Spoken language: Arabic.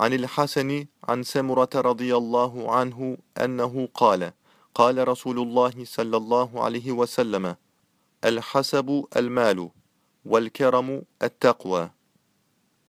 عن الحسن عن سمرة رضي الله عنه أنه قال قال رسول الله صلى الله عليه وسلم الحسب المال والكرم التقوى.